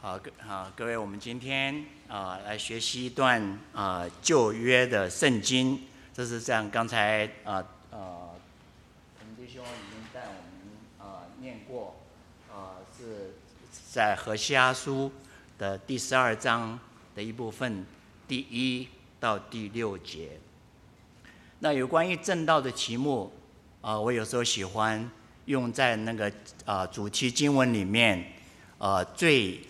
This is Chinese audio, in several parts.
好，各好各位，我们今天啊来学习一段啊旧约的圣经，这是这样，刚才啊啊我们弟兄已经带我们啊念过，啊是在何西阿书的第十二章的一部分，第一到第六节。那有关于正道的题目啊，我有时候喜欢用在那个啊主题经文里面啊最。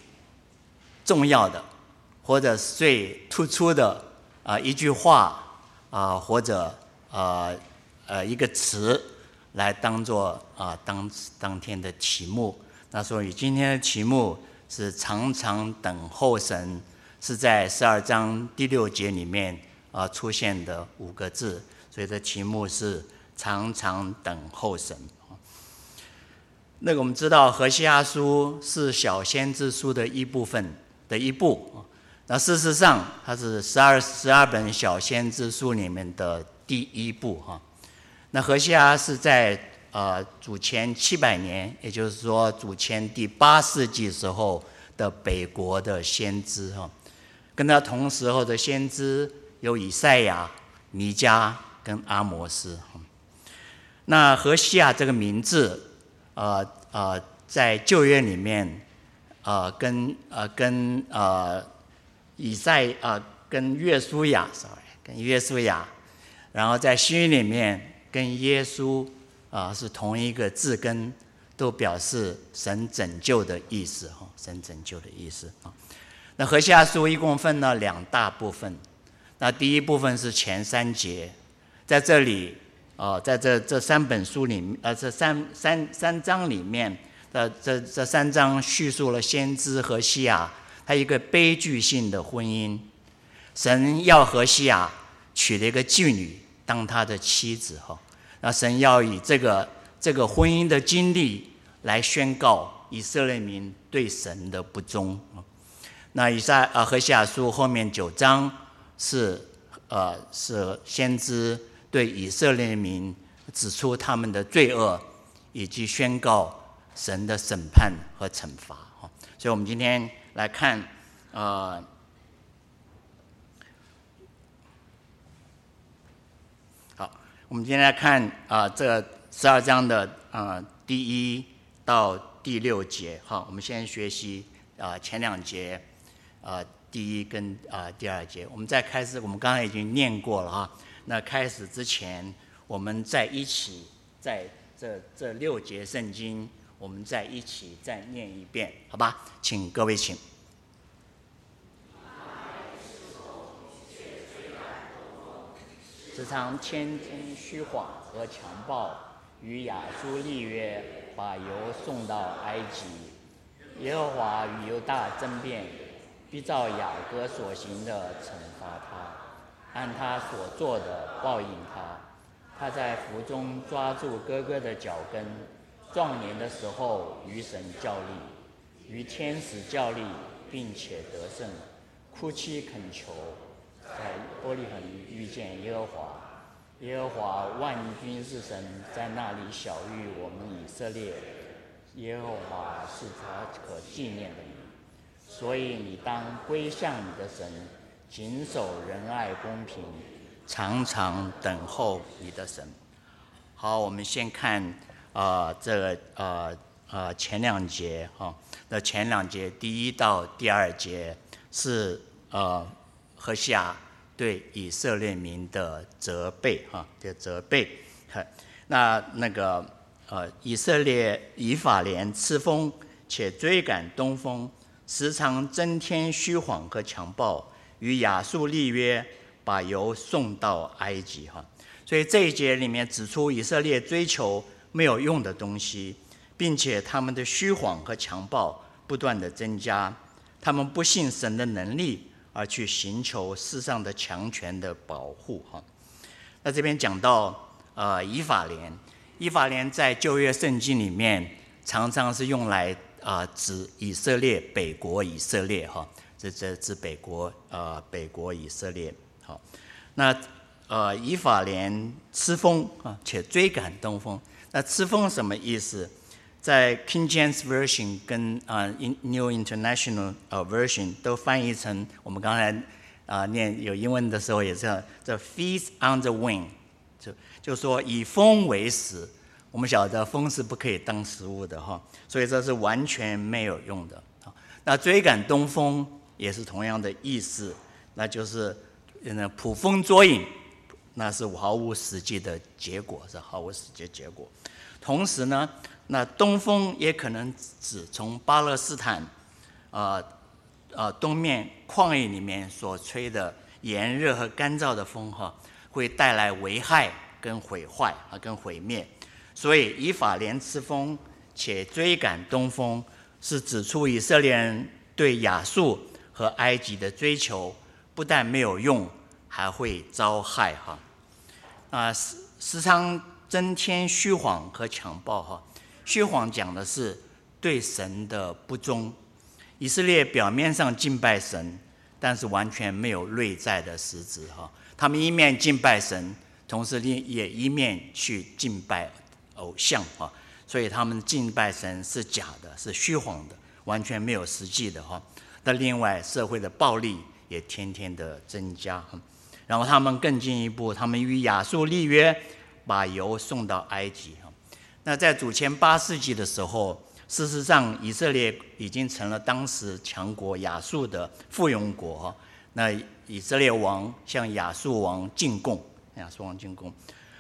重要的，或者是最突出的啊一句话啊，或者啊呃一个词，来当做啊当当天的题目。那所以今天的题目是常常等候神，是在十二章第六节里面啊出现的五个字。所以这题目是常常等候神。那个我们知道，何西阿书是小先知书的一部分。的一部，那事实上它是十二十二本小先知书里面的第一部哈。那何西阿是在呃主前七百年，也就是说主前第八世纪时候的北国的先知哈。跟他同时候的先知有以赛亚、弥迦跟阿摩斯。那何西亚这个名字，呃呃，在旧约里面。啊，跟啊跟啊以赛啊跟约书亚，sorry，跟约书亚，然后在新约里面跟耶稣啊是同一个字根，都表示神拯救的意思哈，神拯救的意思啊。那何西阿书一共分了两大部分，那第一部分是前三节，在这里啊，在这这三本书里面，呃，这三三三章里面。呃，这这三章叙述了先知和西亚他一个悲剧性的婚姻，神要和西亚娶了一个妓女当他的妻子哈，那神要以这个这个婚姻的经历来宣告以色列民对神的不忠那以赛呃和西亚书后面九章是呃是先知对以色列民指出他们的罪恶以及宣告。神的审判和惩罚，哈，所以我们今天来看，呃，好，我们今天来看啊，这十二章的啊第一到第六节，好，我们先学习啊前两节，啊第一跟啊第二节，我们再开始，我们刚才已经念过了哈，那开始之前，我们在一起在这这六节圣经。我们再一起再念一遍，好吧？请各位请。时常千真虚谎和强暴，与亚述立约，把油送到埃及。耶和华与犹大争辩，必照雅各所行的惩罚他，按他所做的报应他。他在湖中抓住哥哥的脚跟。壮年的时候，与神较力，与天使较力，并且得胜，哭泣恳求，在玻璃恒遇见耶和华。耶和华万军之神在那里小谕我们以色列。耶和华是他可纪念的名，所以你当归向你的神，谨守仁爱公平，常常等候你的神。好，我们先看。啊，这个呃呃前两节哈，那前两节第一到第二节是呃何西阿对以色列民的责备哈的责备，那那个呃以色列以法莲吃风且追赶东风，时常增添虚谎和强暴，与亚述立约，把油送到埃及哈。所以这一节里面指出以色列追求。没有用的东西，并且他们的虚谎和强暴不断的增加，他们不信神的能力，而去寻求世上的强权的保护。哈，那这边讲到，呃，以法莲，以法莲在旧约圣经里面常常是用来啊指以色列北国以色列。哈，这这指北国，呃，北国以色列。好，那呃，以法莲吃风啊，且追赶东风。那吃风什么意思？在 King James Version 跟啊 New International 啊 Version 都翻译成我们刚才啊念有英文的时候也是这 feast on the wind，就就说以风为食。我们晓得风是不可以当食物的哈，所以这是完全没有用的。那追赶东风也是同样的意思，那就是嗯捕风捉影，那是毫无实际的结果，是毫无实际结果。同时呢，那东风也可能指从巴勒斯坦，啊啊东面旷野里面所吹的炎热和干燥的风哈，会带来危害跟毁坏啊跟毁灭。所以以法莲之风且追赶东风。是指出以色列人对亚述和埃及的追求，不但没有用，还会遭害哈。啊，时时常增添虚谎和强暴哈。虚谎讲的是对神的不忠。以色列表面上敬拜神，但是完全没有内在的实质哈。他们一面敬拜神，同时另也一面去敬拜偶像哈。所以他们敬拜神是假的，是虚晃的，完全没有实际的哈。那另外，社会的暴力也天天的增加哈。然后他们更进一步，他们与亚述立约，把油送到埃及哈。那在主前八世纪的时候，事实上以色列已经成了当时强国亚述的附庸国。那以色列王向亚述王进贡，亚述王进贡。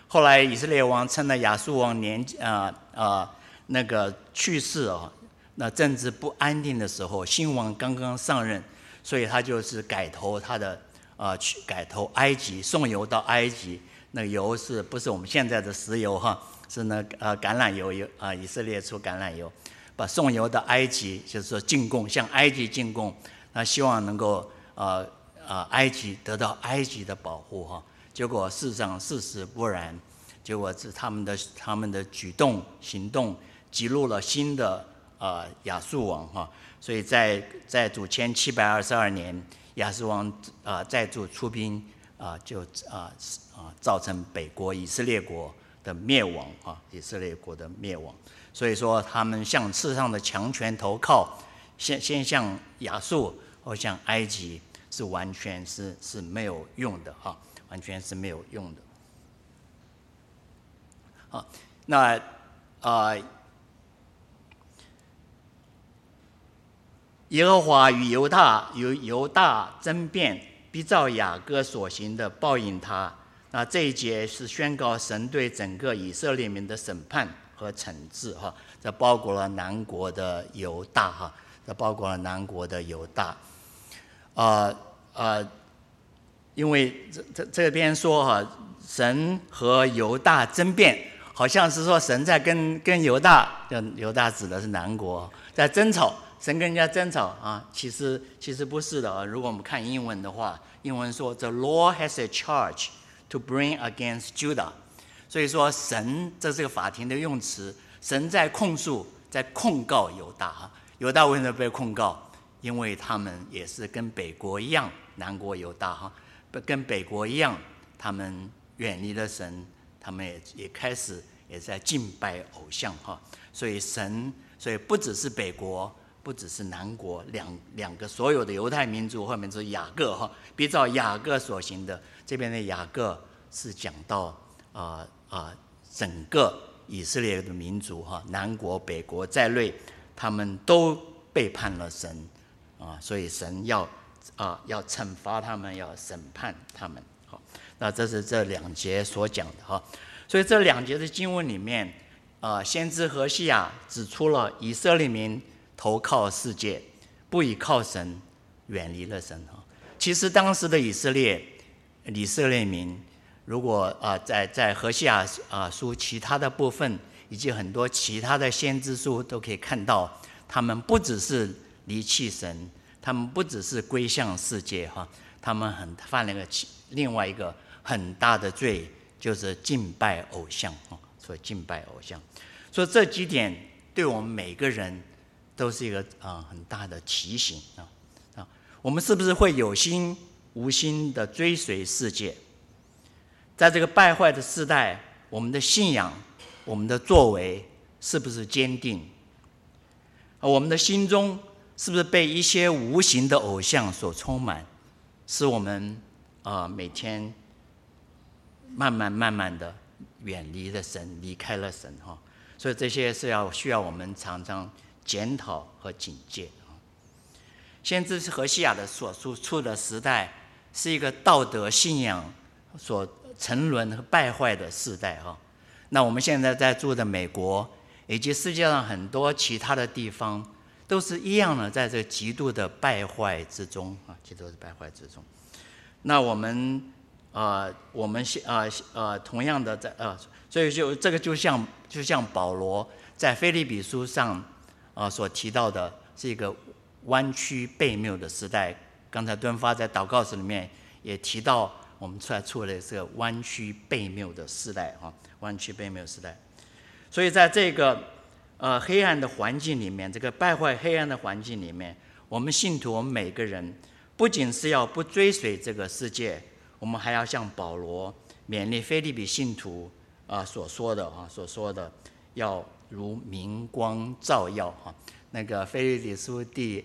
后来以色列王趁了亚述王年啊啊那个去世哦，那政治不安定的时候，新王刚刚上任，所以他就是改投他的啊去改投埃及，送油到埃及。那油是不是我们现在的石油哈？是那呃橄榄油油啊，以色列出橄榄油，把送油到埃及，就是说进贡向埃及进贡，那希望能够呃呃埃及得到埃及的保护哈。结果事实上事实不然，结果是他们的他们的举动行动激怒了新的呃亚述王哈，所以在在主前七百二十二年，亚述王啊再度出兵啊就啊啊造成北国以色列国的灭亡啊以色列国的灭亡，所以说他们向世上的强权投靠，先先向亚述或向埃及是完全是是没有用的哈。完全是没有用的。好，那啊，耶和华与犹大与犹大争辩，必照雅各所行的报应他。那这一节是宣告神对整个以色列民的审判和惩治。哈，这包括了南国的犹大。哈，这包括了南国的犹大。啊啊。因为这这这边说哈，神和犹大争辩，好像是说神在跟跟犹大，犹大指的是南国，在争吵，神跟人家争吵啊。其实其实不是的啊。如果我们看英文的话，英文说 The law has a charge to bring against Judah，所以说神这是个法庭的用词，神在控诉，在控告犹大哈。犹大为什么被控告？因为他们也是跟北国一样，南国犹大哈。跟北国一样，他们远离了神，他们也也开始也在敬拜偶像哈。所以神，所以不只是北国，不只是南国，两两个所有的犹太民族后面是雅各哈，比照雅各所行的。这边的雅各是讲到啊啊整个以色列的民族哈，南国北国在内，他们都背叛了神啊，所以神要。啊，要惩罚他们，要审判他们。好，那这是这两节所讲的哈。所以这两节的经文里面，啊，先知何西亚指出了以色列民投靠世界，不以靠神，远离了神哈。其实当时的以色列，以色列民，如果啊，在在何西亚啊书其他的部分，以及很多其他的先知书都可以看到，他们不只是离弃神。他们不只是归向世界哈，他们很犯了个另外一个很大的罪，就是敬拜偶像哈，所以敬拜偶像。所以这几点对我们每个人都是一个啊很大的提醒啊啊，我们是不是会有心无心的追随世界？在这个败坏的时代，我们的信仰、我们的作为是不是坚定？我们的心中是不是被一些无形的偶像所充满，使我们啊每天慢慢慢慢的远离了神，离开了神哈？所以这些是要需要我们常常检讨和警戒啊。先知是何西亚的所处处的时代，是一个道德信仰所沉沦和败坏的时代哈。那我们现在在住的美国。以及世界上很多其他的地方，都是一样的，在这极度的败坏之中啊，极度的败坏之中。那我们啊，我们现啊呃，同样的在呃，所以就这个就像就像保罗在菲利比书上啊所提到的，是一个弯曲背谬的时代。刚才敦发在祷告词里面也提到，我们出来处的这个弯曲背谬的时代啊，弯曲背谬时代。所以，在这个呃黑暗的环境里面，这个败坏黑暗的环境里面，我们信徒，我们每个人，不仅是要不追随这个世界，我们还要像保罗勉励菲利比信徒啊所说的啊所说的，要如明光照耀哈。那个菲利比书第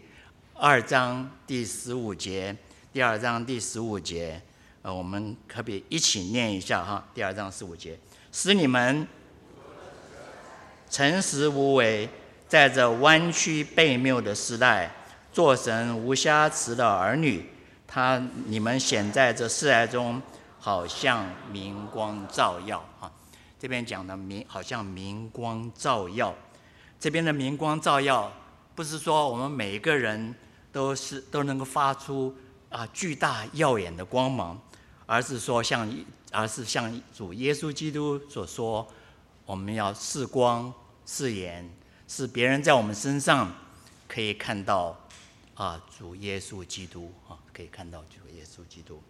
二章第十五节，第二章第十五节，呃，我们可不可以一起念一下哈？第二章十五节，使你们。诚实无为，在这弯曲悖谬的时代，做神无瑕疵的儿女，他你们显在这世代中，好像明光照耀啊！这边讲的明，好像明光照耀。这边的明光照耀，不是说我们每一个人都是都能够发出啊巨大耀眼的光芒，而是说像，而是像主耶稣基督所说，我们要视光。是眼是别人在我们身上可以看到啊，主耶稣基督啊，可以看到主耶稣基督，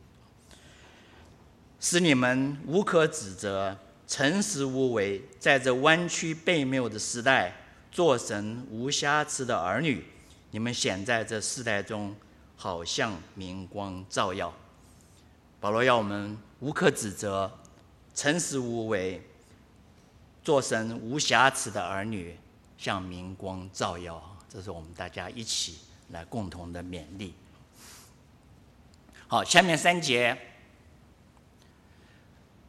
使你们无可指责，诚实无为，在这弯曲悖谬的时代，做神无瑕疵的儿女。你们显在这世代中，好像明光照耀。保罗要我们无可指责，诚实无为。做神无瑕疵的儿女，像明光照耀，这是我们大家一起来共同的勉励。好，下面三节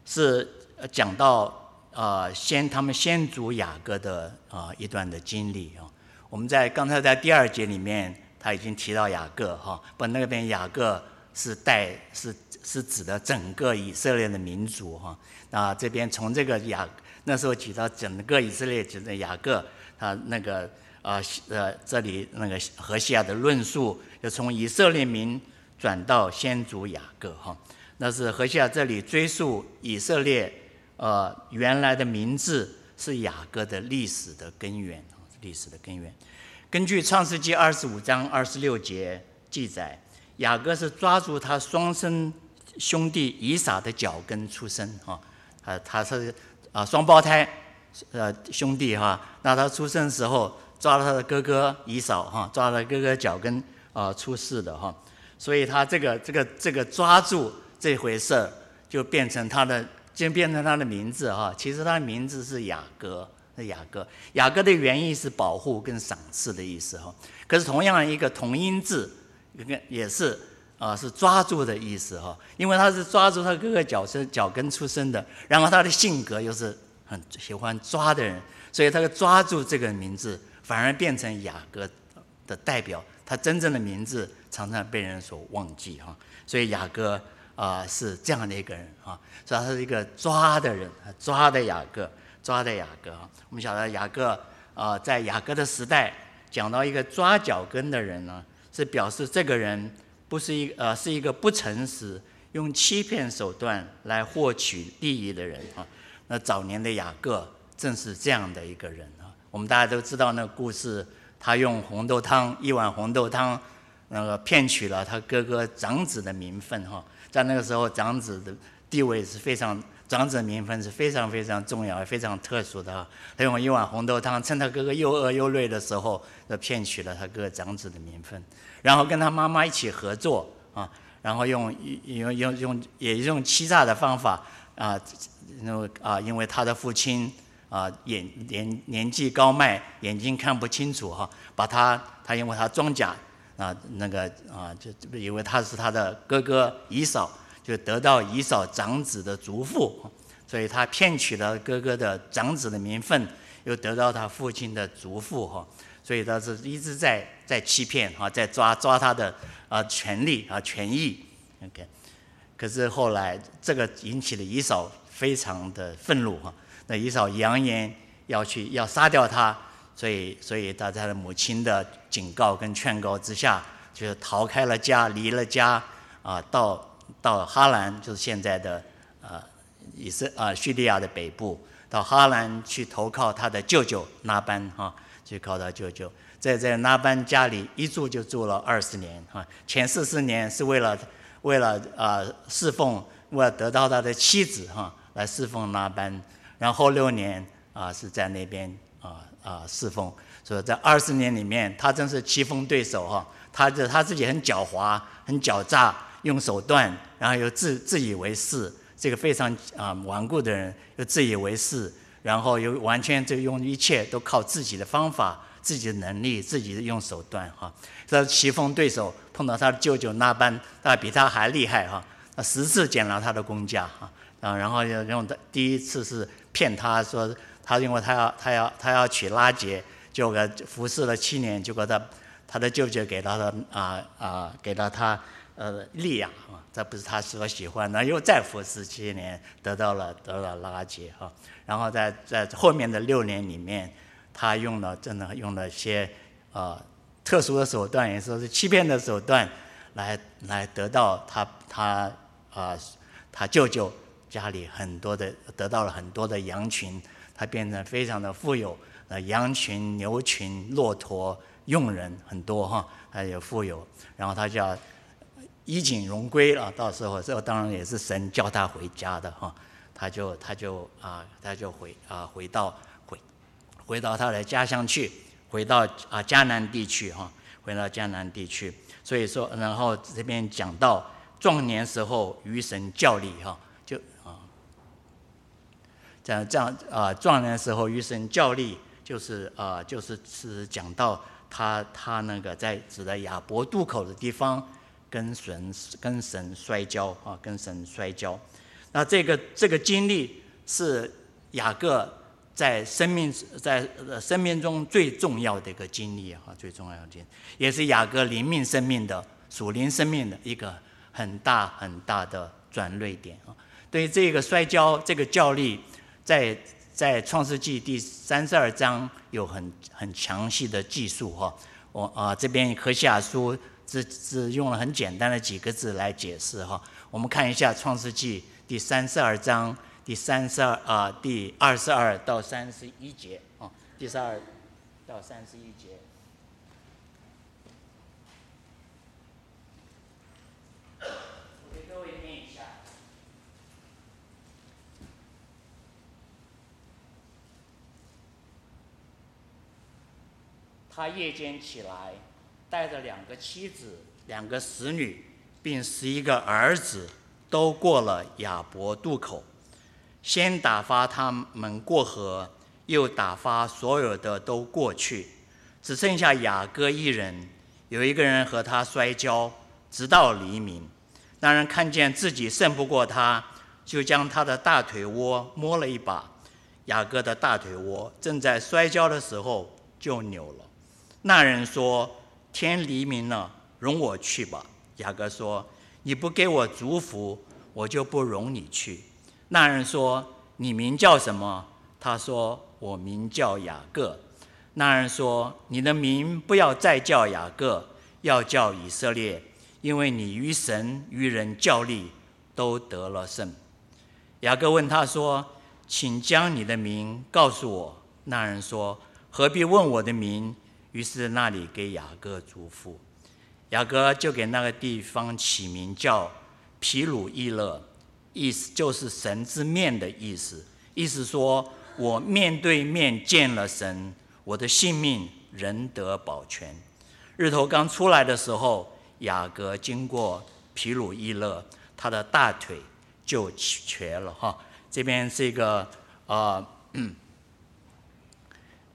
是讲到呃先他们先祖雅各的啊一段的经历啊。我们在刚才在第二节里面他已经提到雅各哈，不那边雅各是带是是指的整个以色列的民族哈。那这边从这个雅。那时候提到整个以色列，就是雅各，他那个啊呃，这里那个何西亚的论述，就从以色列民转到先祖雅各哈。那是何西亚这里追溯以色列呃原来的名字是雅各的历史的根源历史的根源。根据创世纪二十五章二十六节记载，雅各是抓住他双生兄弟以撒的脚跟出生哈，啊他是。啊，双胞胎，呃，兄弟哈，那他出生时候抓了他的哥哥以扫哈，抓了哥哥脚跟啊出世的哈，所以他这个这个这个抓住这回事儿，就变成他的，就变成他的名字哈。其实他的名字是雅各，是雅各。雅各的原意是保护跟赏赐的意思哈。可是同样一个同音字，也是。啊，是抓住的意思哈，因为他是抓住他哥哥脚身脚跟出生的，然后他的性格又是很喜欢抓的人，所以他抓住这个名字，反而变成雅各的代表。他真正的名字常常被人所忘记哈，所以雅各啊是这样的一个人啊，所以他是一个抓的人，抓的雅各，抓的雅各。我们晓得雅各啊，在雅各的时代讲到一个抓脚跟的人呢，是表示这个人。不是一呃，是一个不诚实、用欺骗手段来获取利益的人啊。那早年的雅各正是这样的一个人啊。我们大家都知道那个故事，他用红豆汤一碗红豆汤，那个骗取了他哥哥长子的名分哈。在那个时候，长子的地位是非常，长子的名分是非常非常重要、非常特殊的。他用一碗红豆汤，趁他哥哥又饿又累的时候，就骗取了他哥哥长子的名分。然后跟他妈妈一起合作啊，然后用用用用也用欺诈的方法啊，因为啊，因为他的父亲啊眼年年纪高迈，眼睛看不清楚哈，把他他因为他装甲啊那个啊就以为他是他的哥哥姨嫂，就得到姨嫂长子的族父，所以他骗取了哥哥的长子的名分，又得到他父亲的族父哈，所以他是一直在在欺骗哈，在抓抓他的啊权利啊权益，OK。可是后来，这个引起了姨嫂非常的愤怒哈。那姨嫂扬言要去要杀掉他，所以所以他在他的母亲的警告跟劝告之下，就是逃开了家，离了家啊，到到哈兰，就是现在的呃以色啊叙利亚的北部，到哈兰去投靠他的舅舅拉班哈，去靠他舅舅，在在拉班家里一住就住了二十年哈，前四十年是为了。为了啊侍奉，为了得到他的妻子哈，来侍奉拉班，然后六年啊是在那边啊啊侍奉，所以在二十年里面，他真是棋逢对手哈，他这他自己很狡猾，很狡诈，用手段，然后又自自以为是，这个非常啊顽固的人又自以为是，然后又完全就用一切都靠自己的方法。自己的能力，自己的用手段哈。这棋逢对手，碰到他的舅舅那班，他比他还厉害哈。他十次捡了他的公家哈，啊，然后用的第一次是骗他说他因为他要他要他要娶拉杰，就给服侍了七年，结果他他的舅舅给他的啊啊给了他呃力养啊，这不是他所喜欢的，又再服侍七年，得到了得了拉杰哈。然后在在后面的六年里面。他用了真的用了些呃特殊的手段，也说是欺骗的手段，来来得到他他啊他舅舅家里很多的得到了很多的羊群，他变成非常的富有，呃羊群、牛群、骆驼、佣人很多哈，他也富有，然后他叫衣锦荣归了。到时候这当然也是神叫他回家的哈，他就他就啊他就回啊回到。回回到他的家乡去，回到啊迦南地区哈，回到迦南地区。所以说，然后这边讲到壮年时候与神较力哈，这样这样啊，壮年时候与神较力，就是啊，就是是讲到他他那个在指的亚伯渡口的地方，跟神跟神摔跤啊，跟神摔跤。那这个这个经历是雅各。在生命在呃生命中最重要的一个经历哈，最重要的经历，也是雅各灵命生命的属灵生命的一个很大很大的转捩点啊。对于这个摔跤这个教力，在在创世纪第三十二章有很很详细的记述哈。我啊这边何西亚书只只用了很简单的几个字来解释哈。我们看一下创世纪第三十二章。第三十二啊，第二十二到三十一节啊，第十二到三十一节。我给各位念一下。他夜间起来，带着两个妻子、两个使女，并十一个儿子，都过了亚伯渡口。先打发他们过河，又打发所有的都过去，只剩下雅各一人。有一个人和他摔跤，直到黎明。那人看见自己胜不过他，就将他的大腿窝摸了一把。雅各的大腿窝正在摔跤的时候就扭了。那人说：“天黎明了，容我去吧。”雅各说：“你不给我祝福，我就不容你去。”那人说：“你名叫什么？”他说：“我名叫雅各。”那人说：“你的名不要再叫雅各，要叫以色列，因为你与神与人较力，都得了胜。”雅各问他说：“请将你的名告诉我。”那人说：“何必问我的名？”于是那里给雅各祝福，雅各就给那个地方起名叫皮鲁伊勒。意思就是神之面的意思，意思说我面对面见了神，我的性命仍得保全。日头刚出来的时候，雅各经过皮鲁伊勒，他的大腿就瘸了哈。这边是一个呃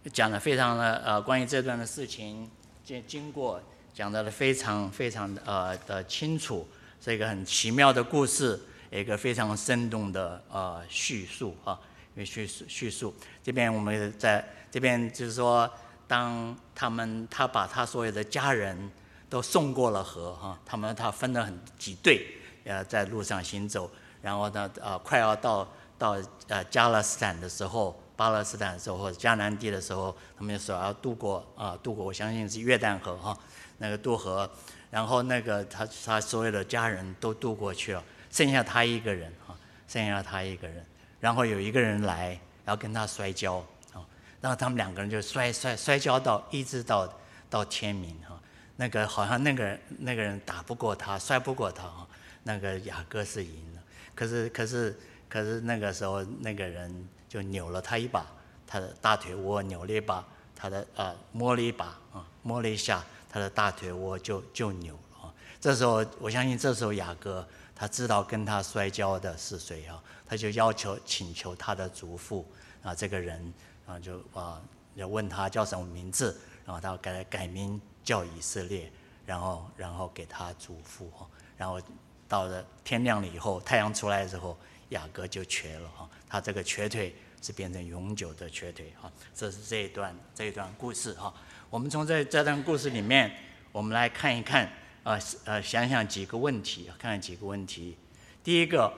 讲的非常的呃，关于这段的事情经经过讲的非常非常的呃的清楚，是一个很奇妙的故事，一个非常生动的呃叙述啊，叙述叙述。这边我们在这边就是说，当他们他把他所有的家人都送过了河哈，他们他分了很几队呃在路上行走，然后呢呃快要到到呃加勒斯坦的时候。巴勒斯坦的时候，或者迦南地的时候，他们就说要渡过啊，渡过，我相信是约旦河哈，那个渡河，然后那个他他所有的家人都渡过去了，剩下他一个人哈，剩下他一个人，然后有一个人来，然后跟他摔跤啊，然后他们两个人就摔摔摔跤到一直到到天明哈，那个好像那个人那个人打不过他，摔不过他哈，那个雅各是赢了，可是可是可是那个时候那个人。就扭了他一把，他的大腿窝扭了一把，他的呃摸了一把啊，摸了一下他的大腿窝就就扭了。这时候我相信，这时候雅各他知道跟他摔跤的是谁啊，他就要求请求他的祖父啊，这个人啊就啊要问他叫什么名字，然后他改改名叫以色列，然后然后给他祖父，然后到了天亮了以后，太阳出来的时候，雅各就瘸了哈。他这个瘸腿是变成永久的瘸腿哈，这是这一段这一段故事哈。我们从这这段故事里面，我们来看一看啊呃想想几个问题，看看几个问题。第一个，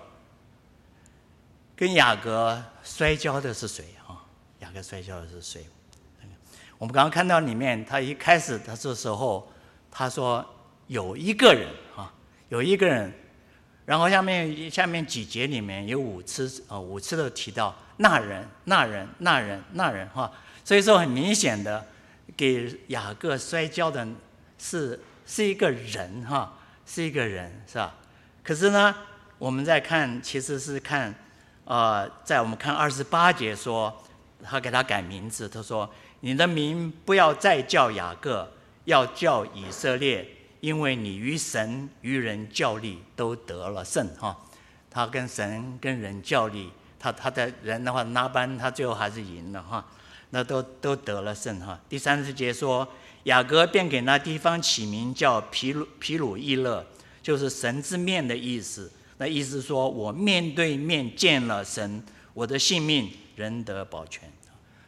跟雅各摔跤的是谁啊？雅各摔跤的是谁？我们刚刚看到里面，他一开始他这时候他说有一个人啊，有一个人。然后下面下面几节里面有五次啊，五次都提到那人、那人、那人、那人哈，所以说很明显的给雅各摔跤的是是一个人哈，是一个人是吧？可是呢，我们在看其实是看啊，在我们看二十八节说他给他改名字，他说你的名不要再叫雅各，要叫以色列。因为你与神与人较力都得了胜哈，他跟神跟人较力，他他的人的话拉班他最后还是赢了哈，那都都得了胜哈。第三十节说雅各便给那地方起名叫皮鲁皮鲁伊勒，就是神之面的意思。那意思说我面对面见了神，我的性命仍得保全。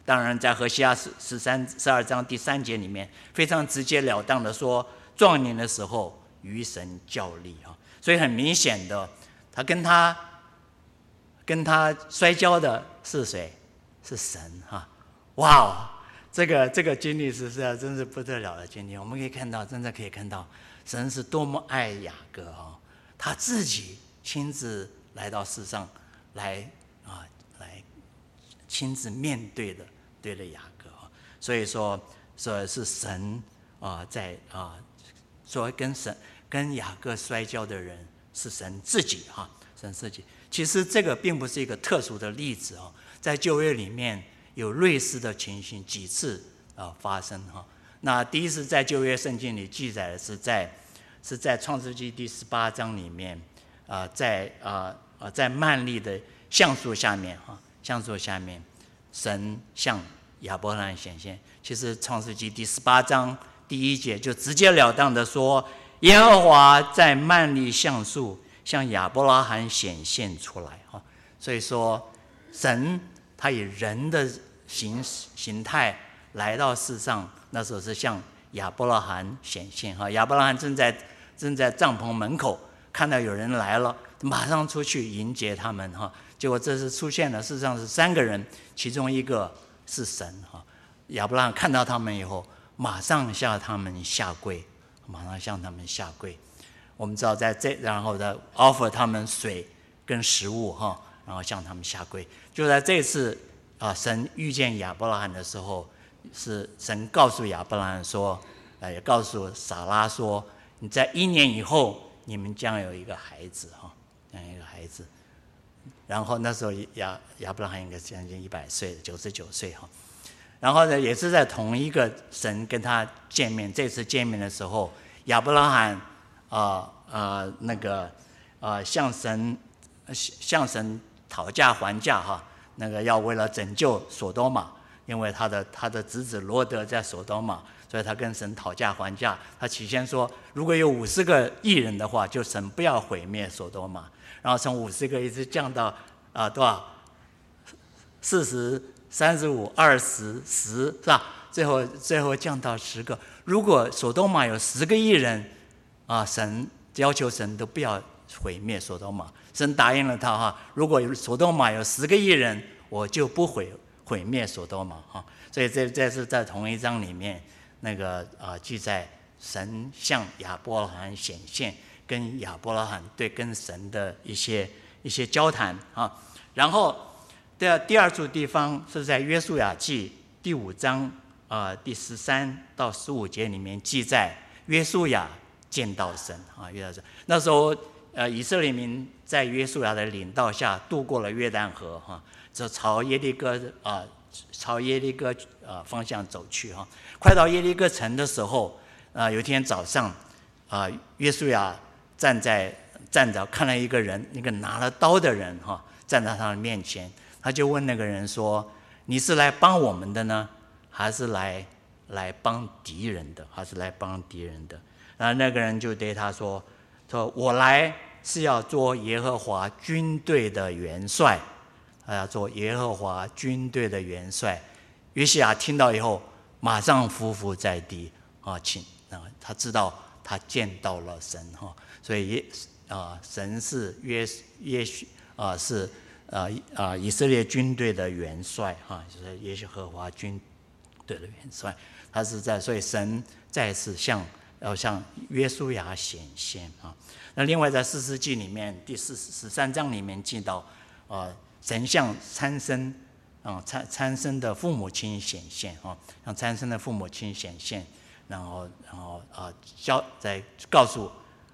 当然在何西阿十十三十二章第三节里面，非常直截了当的说。壮年的时候与神较力啊，所以很明显的，他跟他跟他摔跤的是谁？是神哈！哇哦，这个这个经历是实在真是不得了的经历。我们可以看到，真的可以看到神是多么爱雅各啊！他自己亲自来到世上来啊，来亲自面对的对了雅各啊。所以说说是神啊，在啊。说跟神跟雅各摔跤的人是神自己哈，神自己。其实这个并不是一个特殊的例子哦，在旧约里面有类似的情形几次啊发生哈。那第一次在旧约圣经里记载的是在是在创世纪第十八章里面啊，在啊啊在曼利的橡树下面哈，橡树下面神向亚伯兰显现。其实创世纪第十八章。第一节就直截了当的说，耶和华在曼利橡树向亚伯拉罕显现出来。哈，所以说神他以人的形形态来到世上，那时候是向亚伯拉罕显现。哈，亚伯拉罕正在正在帐篷门口看到有人来了，马上出去迎接他们。哈，结果这次出现了，事实上是三个人，其中一个是神。哈，亚伯拉罕看到他们以后。马上向他们下跪，马上向他们下跪。我们知道，在这然后的 offer 他们水跟食物哈，然后向他们下跪。就在这次啊，神遇见亚伯拉罕的时候，是神告诉亚伯拉罕说，呃，也告诉撒拉说，你在一年以后，你们将有一个孩子哈，这样一个孩子。然后那时候亚亚伯拉罕应该将近一百岁，九十九岁哈。然后呢，也是在同一个神跟他见面。这次见面的时候，亚伯拉罕啊啊那个啊向神向向神讨价还价哈，那个要为了拯救索多玛，因为他的他的侄子罗德在索多玛，所以他跟神讨价还价。他起先说，如果有五十个艺人的话，就神不要毁灭索多玛。然后从五十个一直降到啊多少？四十三十五二十十是吧？最后最后降到十个。如果索多玛有十个艺人，啊，神要求神都不要毁灭索多玛。神答应了他哈，如果索多玛有十个艺人，我就不毁毁灭索多玛哈。所以这这是在同一章里面那个啊记载神向亚伯拉罕显现，跟亚伯拉罕对跟神的一些一些交谈啊。然后第二第二处地方是在约书亚记第五章啊第十三到十五节里面记载约书亚见到神啊，约到神那时候。呃，以色列民在约书亚的领导下渡过了约旦河，哈，就朝耶利哥啊，朝耶利哥啊方向走去，哈。快到耶利哥城的时候，啊，有一天早上，啊，约书亚站在站着，看了一个人，一个拿了刀的人，哈，站在他的面前，他就问那个人说：“你是来帮我们的呢，还是来来帮敌人的？还是来帮敌人的？”然后那个人就对他说。说我来是要做耶和华军队的元帅，他要做耶和华军队的元帅。约西亚听到以后，马上伏伏在地啊，请啊，他知道他见到了神哈，所以耶啊，神是约约啊是啊啊以色列军队的元帅哈，就是耶和华军队的元帅，他是在，所以神再次向。要向约书亚显现啊！那另外在四世纪里面第四十三章里面记到，啊，神向参生啊参参生的父母亲显现啊，向参生的父母亲显现，然后然后啊教在告诉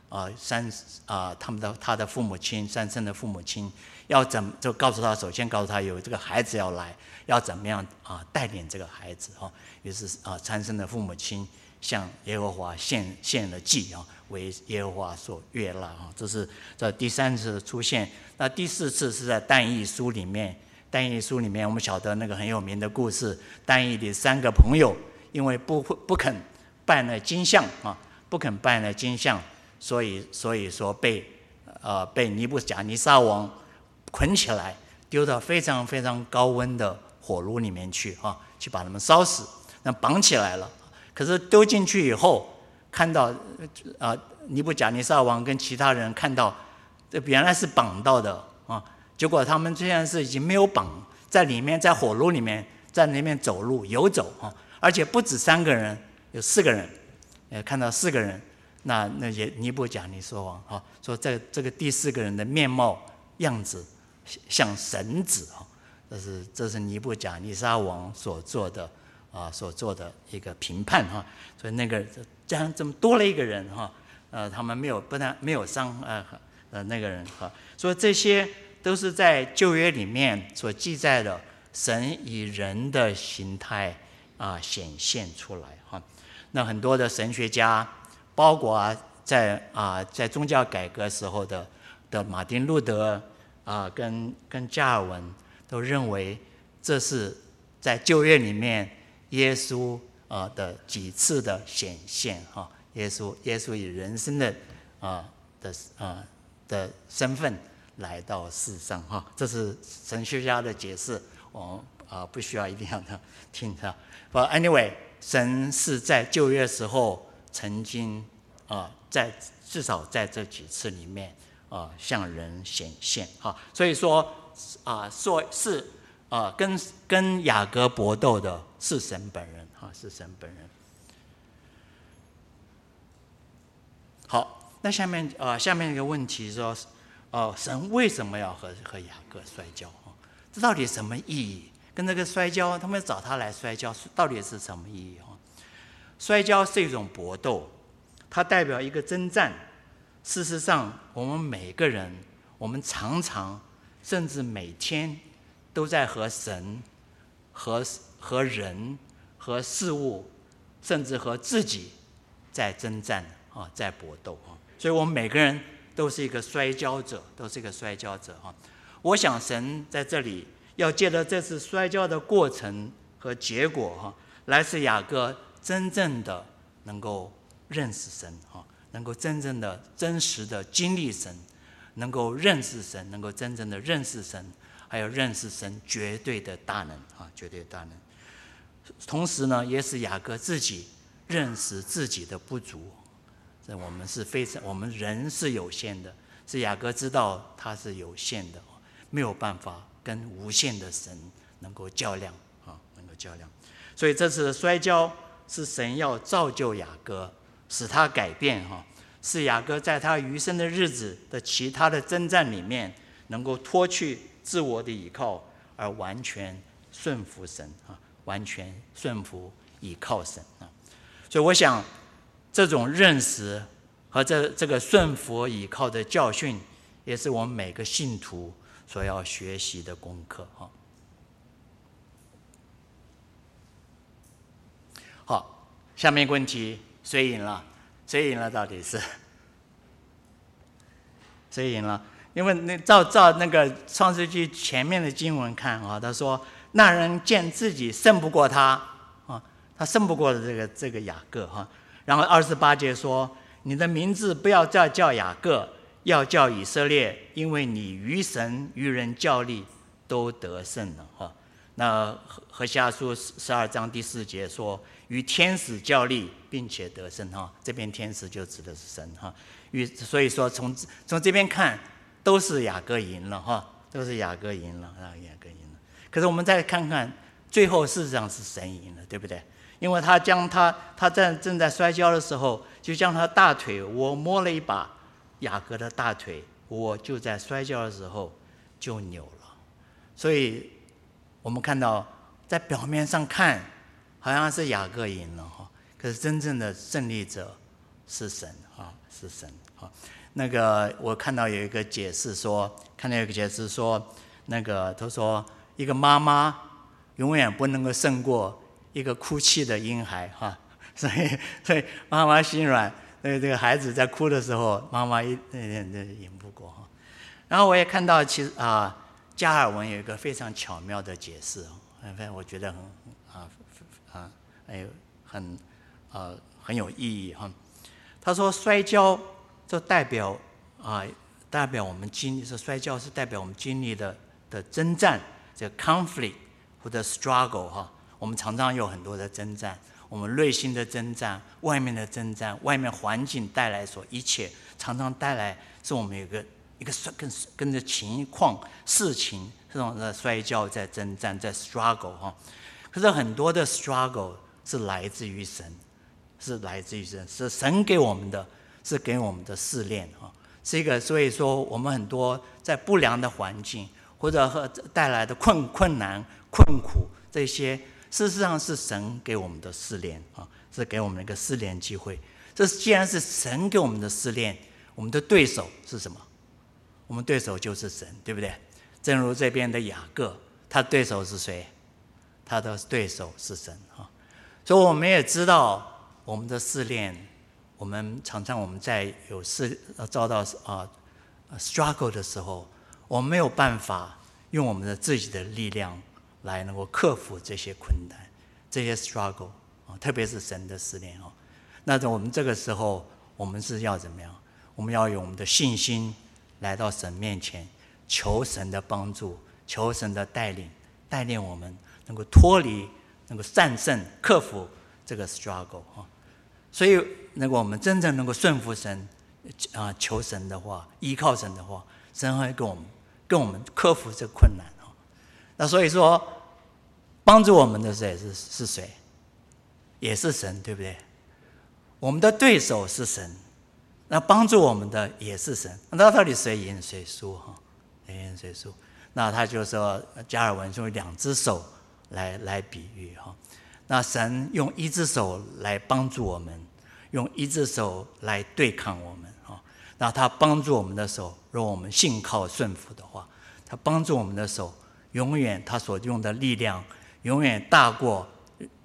啊三啊他们的他的父母亲三生的父母亲要怎么就告诉他首先告诉他有这个孩子要来要怎么样啊带领这个孩子哈，于是啊参生的父母亲。向耶和华献献了祭啊，为耶和华所悦纳啊，这是这第三次出现。那第四次是在但以书里面，但以书里面我们晓得那个很有名的故事，但以的三个朋友因为不不肯拜那金像啊，不肯拜那金像，所以所以说被呃被尼布甲尼撒王捆起来，丢到非常非常高温的火炉里面去啊，去把他们烧死，那绑起来了。可是丢进去以后，看到啊，尼布甲尼撒王跟其他人看到，这原来是绑到的啊。结果他们虽然是已经没有绑，在里面在火炉里面在里面走路游走啊，而且不止三个人，有四个人，呃，看到四个人，那那些尼布甲尼撒王啊，说这这个第四个人的面貌样子像神子啊，这是这是尼布甲尼撒王所做的。啊，所做的一个评判哈，所以那个这样这么多了一个人哈，呃，他们没有不但没有伤呃呃那个人哈，所以这些都是在旧约里面所记载的神以人的形态啊显现出来哈。那很多的神学家，包括在啊在宗教改革时候的的马丁路德啊跟跟加尔文都认为这是在旧约里面。耶稣啊的几次的显现哈，耶稣耶稣以人生的啊的啊的身份来到世上哈，这是神学家的解释，我们啊不需要一定要的听他。But anyway，神是在旧约时候曾经啊在至少在这几次里面啊向人显现哈，所以说啊说是。啊，跟跟雅各搏斗的是神本人，哈，是神本人。好，那下面啊，下面一个问题说，哦，神为什么要和和雅各摔跤？啊，这到底什么意义？跟这个摔跤，他们找他来摔跤，到底是什么意义？啊，摔跤是一种搏斗，它代表一个征战。事实上，我们每个人，我们常常，甚至每天。都在和神、和和人、和事物，甚至和自己在征战啊，在搏斗啊。所以我们每个人都是一个摔跤者，都是一个摔跤者啊。我想神在这里要借着这次摔跤的过程和结果哈，来使雅各真正的能够认识神哈，能够真正的真实的经历神，能够认识神，能够真正的认识神，还有认识神绝对的大能啊，绝对大能。同时呢，也使雅各自己认识自己的不足。这我们是非常，我们人是有限的，是雅各知道他是有限的，没有办法跟无限的神能够较量啊，能够较量。所以这次摔跤是神要造就雅各，使他改变哈，是雅各在他余生的日子的其他的征战里面，能够脱去自我的倚靠，而完全顺服神啊。完全顺服倚靠神啊，所以我想，这种认识和这这个顺服倚靠的教训，也是我们每个信徒所要学习的功课哈。好，下面一个问题谁赢了？谁赢了？到底是 谁赢了？因为那照照那个创世纪前面的经文看啊，他说。那人见自己胜不过他啊，他胜不过的这个这个雅各哈。然后二十八节说：“你的名字不要再叫雅各，要叫以色列，因为你与神与人较力都得胜了哈。”那和和下书十二章第四节说：“与天使较力，并且得胜哈。”这边天使就指的是神哈。与所以说从从这边看都是雅各赢了哈，都是雅各赢了啊，雅各赢了。可是我们再看看，最后事实上是神赢了，对不对？因为他将他他在正在摔跤的时候，就将他大腿，我摸了一把雅各的大腿，我就在摔跤的时候就扭了。所以，我们看到在表面上看，好像是雅各赢了哈，可是真正的胜利者是神啊，是神啊。那个我看到有一个解释说，看到有个解释说，那个他说。一个妈妈永远不能够胜过一个哭泣的婴孩，哈，所以所以妈妈心软，那这个孩子在哭的时候，妈妈一那那赢不过哈。然后我也看到，其实啊，加尔文有一个非常巧妙的解释，反正我觉得很啊啊，还有很呃很有意义哈。他说摔跤这代表啊代表我们经历是摔跤是代表我们经历的的征战。这 conflict 或者 struggle 哈，我们常常有很多的征战，我们内心的征战，外面的征战，外面环境带来所一切，常常带来是我们有个一个摔跟跟着情况事情这种的摔跤在征战在 struggle 哈，可是很多的 struggle 是来自于神，是来自于神，是神给我们的，是给我们的试炼啊，是一个所以说我们很多在不良的环境。或者和带来的困困难、困苦这些，事实上是神给我们的试炼啊，是给我们一个试炼机会。这既然是神给我们的试炼，我们的对手是什么？我们对手就是神，对不对？正如这边的雅各，他对手是谁？他的对手是神啊。所以我们也知道，我们的试炼，我们常常我们在有试遭到啊 struggle 的时候。我们没有办法用我们的自己的力量来能够克服这些困难、这些 struggle 啊，特别是神的试炼哦。那在我们这个时候，我们是要怎么样？我们要用我们的信心来到神面前，求神的帮助，求神的带领，带领我们能够脱离、能够战胜、克服这个 struggle 哈。所以，如果我们真正能够顺服神啊，求神的话，依靠神的话，神会跟我们。跟我们克服这个困难哦，那所以说，帮助我们的谁是是谁？也是神，对不对？我们的对手是神，那帮助我们的也是神。那到底谁赢谁输？哈，谁赢谁输？那他就说加尔文用两只手来来比喻哈。那神用一只手来帮助我们，用一只手来对抗我们哈。那他帮助我们的手。若我们信靠顺服的话，他帮助我们的手，永远他所用的力量，永远大过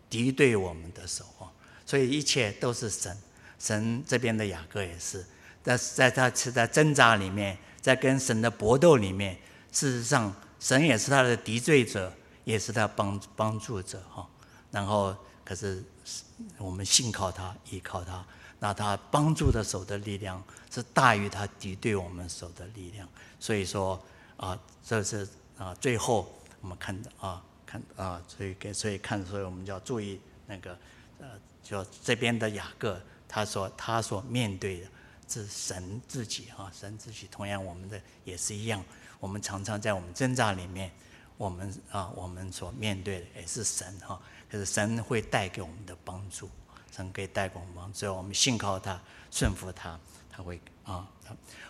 敌对我们的手啊！所以一切都是神，神这边的雅各也是，但是在他是在挣扎里面，在跟神的搏斗里面，事实上神也是他的敌对者，也是他帮帮助者哈。然后可是我们信靠他，依靠他，那他帮助的手的力量是大于他敌对我们手的力量。所以说啊，这是啊，最后我们看的啊，看啊，所以给所以看，所以我们就要注意那个呃，就这边的雅各，他说他所面对的。是神自己哈，神自己。同样，我们的也是一样。我们常常在我们挣扎里面，我们啊，我们所面对的也是神哈。可是神会带给我们的帮助，神可以带给我们帮助。只要我们信靠他，顺服他，他会啊。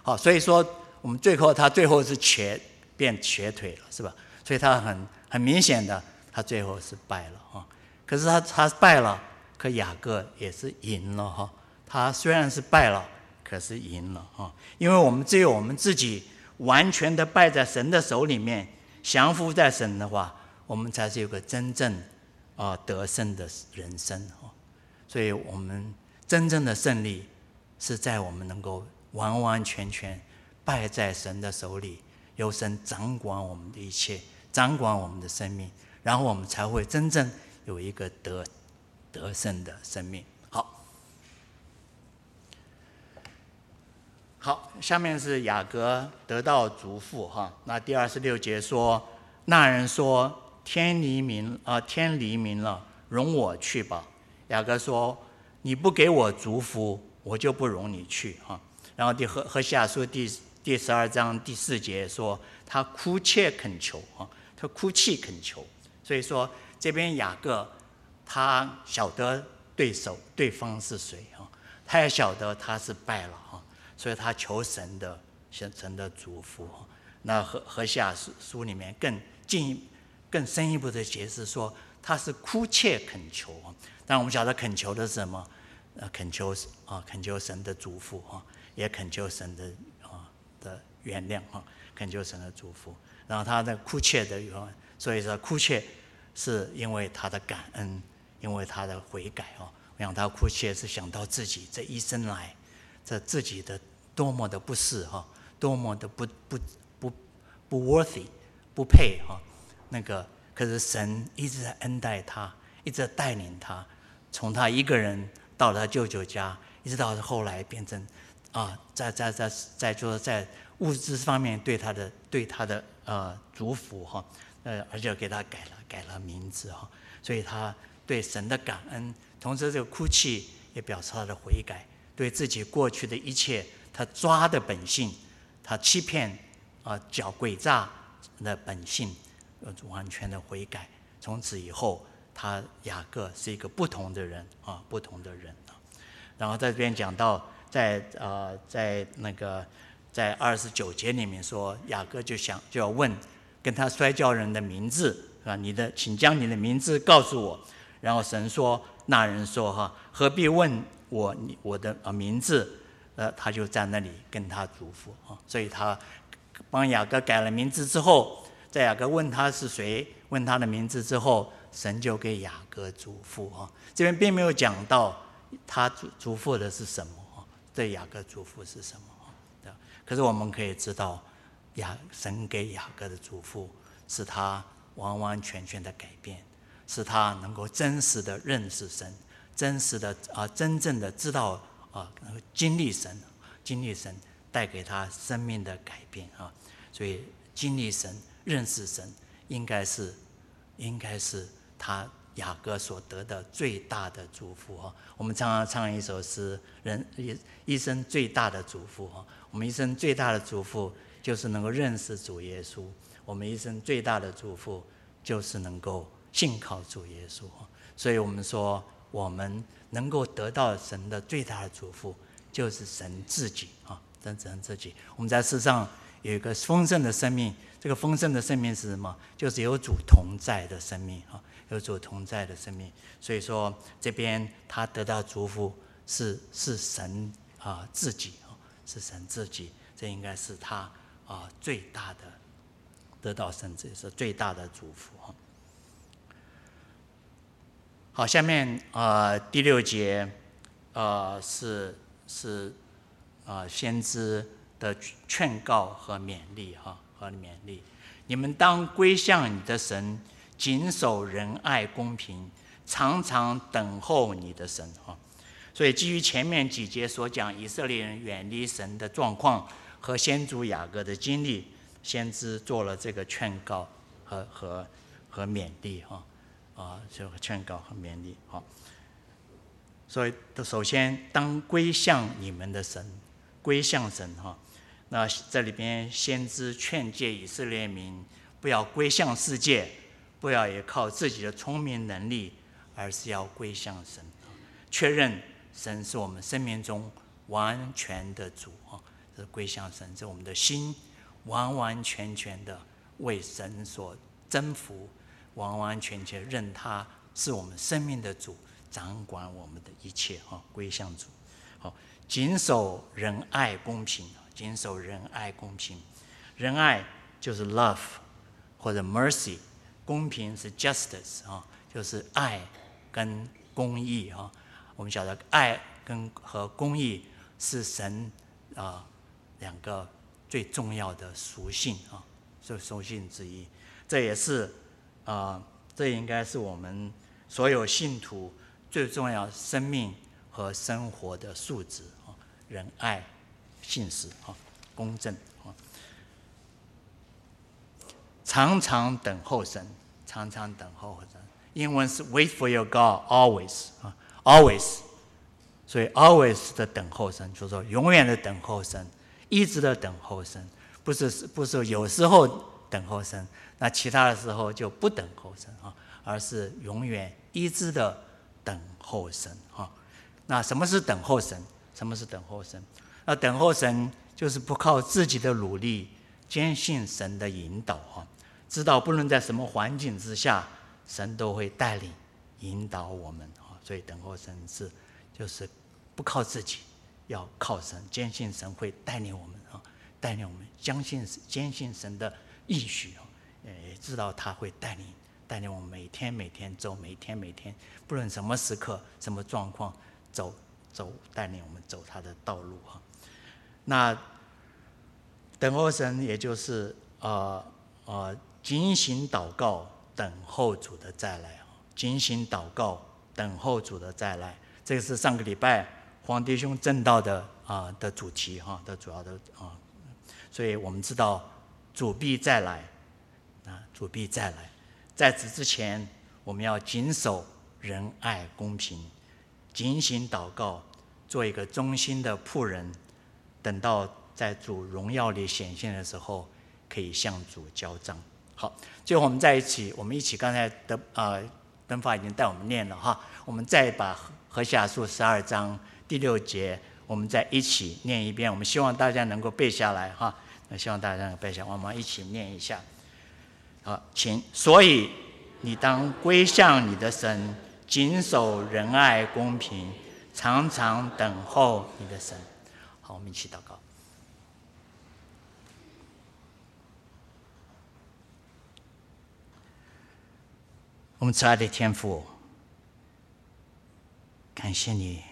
好，所以说我们最后他最后是瘸变瘸腿了，是吧？所以他很很明显的，他最后是败了哈。可是他他败了，可雅各也是赢了哈。他虽然是败了。可是赢了啊！因为我们只有我们自己完全的败在神的手里面，降服在神的话，我们才是有个真正啊得胜的人生啊！所以，我们真正的胜利是在我们能够完完全全败在神的手里，由神掌管我们的一切，掌管我们的生命，然后我们才会真正有一个得得胜的生命。好，下面是雅各得到祝福哈。那第二十六节说，那人说天黎明啊，天黎明了，容我去吧。雅各说，你不给我祝福，我就不容你去哈。然后第和和下书第第十二章第四节说，他哭切恳求啊，他哭泣恳求。所以说这边雅各他晓得对手对方是谁啊，他也晓得他是败了。所以他求神的神神的祝福，那和和下书书里面更进一更深一步的解释说，他是哭切恳求但我们晓得恳求的是什么？呃，恳求啊，恳求神的祝福哈，也恳求神的啊的原谅哈，恳求神的祝福。然后他的哭切的原，所以说哭切是因为他的感恩，因为他的悔改哦。我想他哭切是想到自己这一生来。这自己的多么的不是哈，多么的不不不不 worthy，不配哈，那个可是神一直在恩待他，一直在带领他，从他一个人到他舅舅家，一直到后来变成啊，在在在在就是在物质方面对他的对他的呃祝福哈，呃而且给他改了改了名字哈，所以他对神的感恩，同时这个哭泣也表示他的悔改。对自己过去的一切，他抓的本性，他欺骗啊，狡诡诈的本性，完全的悔改。从此以后，他雅各是一个不同的人啊，不同的人啊。然后在这边讲到，在呃，在那个在二十九节里面说，雅各就想就要问跟他摔跤人的名字啊，你的，请将你的名字告诉我。然后神说，那人说哈，何必问？我你我的啊名字，呃，他就在那里跟他嘱咐啊，所以他帮雅各改了名字之后，在雅各问他是谁，问他的名字之后，神就给雅各嘱咐啊。这边并没有讲到他嘱嘱咐的是什么啊，对雅各嘱咐是什么啊？可是我们可以知道，雅神给雅各的嘱咐是他完完全全的改变，是他能够真实的认识神。真实的啊，真正的知道啊，经历神，经历神带给他生命的改变啊，所以经历神、认识神，应该是，应该是他雅各所得的最大的祝福哈。我们常常唱一首诗，人一一生最大的祝福哈。我们一生最大的祝福就是能够认识主耶稣，我们一生最大的祝福就是能够信靠主耶稣哈。所以我们说。我们能够得到神的最大的祝福，就是神自己啊，真神自己。我们在世上有一个丰盛的生命，这个丰盛的生命是什么？就是有主同在的生命啊，有主同在的生命。所以说，这边他得到祝福是是神啊自己啊，是神自己，这应该是他啊最大的得到神这是最大的祝福啊。好，下面呃第六节，呃是是啊先知的劝告和勉励哈和勉励，你们当归向你的神，谨守仁爱公平，常常等候你的神哈。所以基于前面几节所讲以色列人远离神的状况和先祖雅各的经历，先知做了这个劝告和和和勉励哈，这个劝告和勉励哈。所以首先当归向你们的神，归向神哈。那这里边先知劝诫以色列民不要归向世界，不要也靠自己的聪明能力，而是要归向神，确认神是我们生命中完全的主啊！这是归向神，是我们的心完完全全的为神所征服，完完全全认他是我们生命的主，掌管我们的一切哈！归向主，好，谨守仁爱公平。谨守仁爱公平，仁爱就是 love 或者 mercy，公平是 justice 啊，就是爱跟公义啊。我们晓得爱跟和公义是神啊两个最重要的属性啊，是属性之一。这也是啊，这应该是我们所有信徒最重要生命和生活的素质啊，仁爱。信实啊，公正啊，常常等候神，常常等候神。英文是 wait for your God always 啊，always。所以 always 的等候神，就是说永远的等候神，一直的等候神，不是不是有时候等候神，那其他的时候就不等候神啊，而是永远一直的等候神啊。那什么是等候神？什么是等候神？那等候神就是不靠自己的努力，坚信神的引导哈，知道不论在什么环境之下，神都会带领引导我们啊。所以等候神是就是不靠自己，要靠神，坚信神会带领我们啊，带领我们，相信坚信神的意许啊，也知道他会带领带领我们每天每天走，每天每天，不论什么时刻什么状况，走走带领我们走他的道路哈。那等候神，也就是呃呃，警醒祷告，等候主的再来啊！警醒祷告，等候主的再来，这个是上个礼拜黄弟兄正道的啊的主题哈的主要的啊，所以我们知道主必再来啊，主必再来，在此之前，我们要谨守仁爱公平，警醒祷告，做一个忠心的仆人。等到在主荣耀里显现的时候，可以向主交账。好，最后我们在一起，我们一起刚才的啊，灯法已经带我们念了哈，我们再把何下书十二章第六节，我们再一起念一遍。我们希望大家能够背下来哈，那希望大家能背下来，我们一起念一下。好，请。所以你当归向你的神，谨守仁爱公平，常常等候你的神。好，我们一起祷告。我们慈爱的天父，感谢你，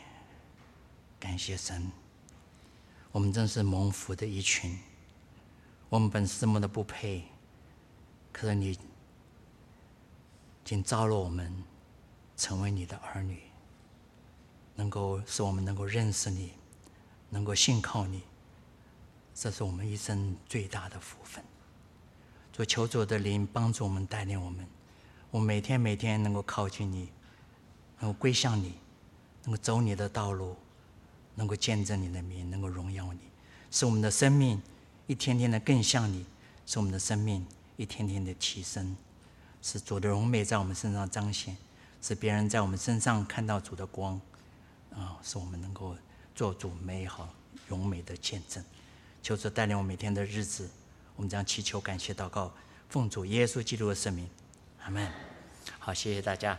感谢神。我们真是蒙福的一群。我们本是这么的不配，可是你竟招了我们，成为你的儿女，能够使我们能够认识你。能够信靠你，这是我们一生最大的福分。做求主的灵帮助我们带领我们，我每天每天能够靠近你，能够归向你，能够走你的道路，能够见证你的名，能够荣耀你，使我们的生命一天天的更像你，使我们的生命一天天的提升，使主的荣美在我们身上彰显，使别人在我们身上看到主的光，啊，使我们能够。做主美好、荣美的见证，求主带领我每天的日子。我们将祈求、感谢、祷告，奉主耶稣基督的圣名，阿门。好，谢谢大家。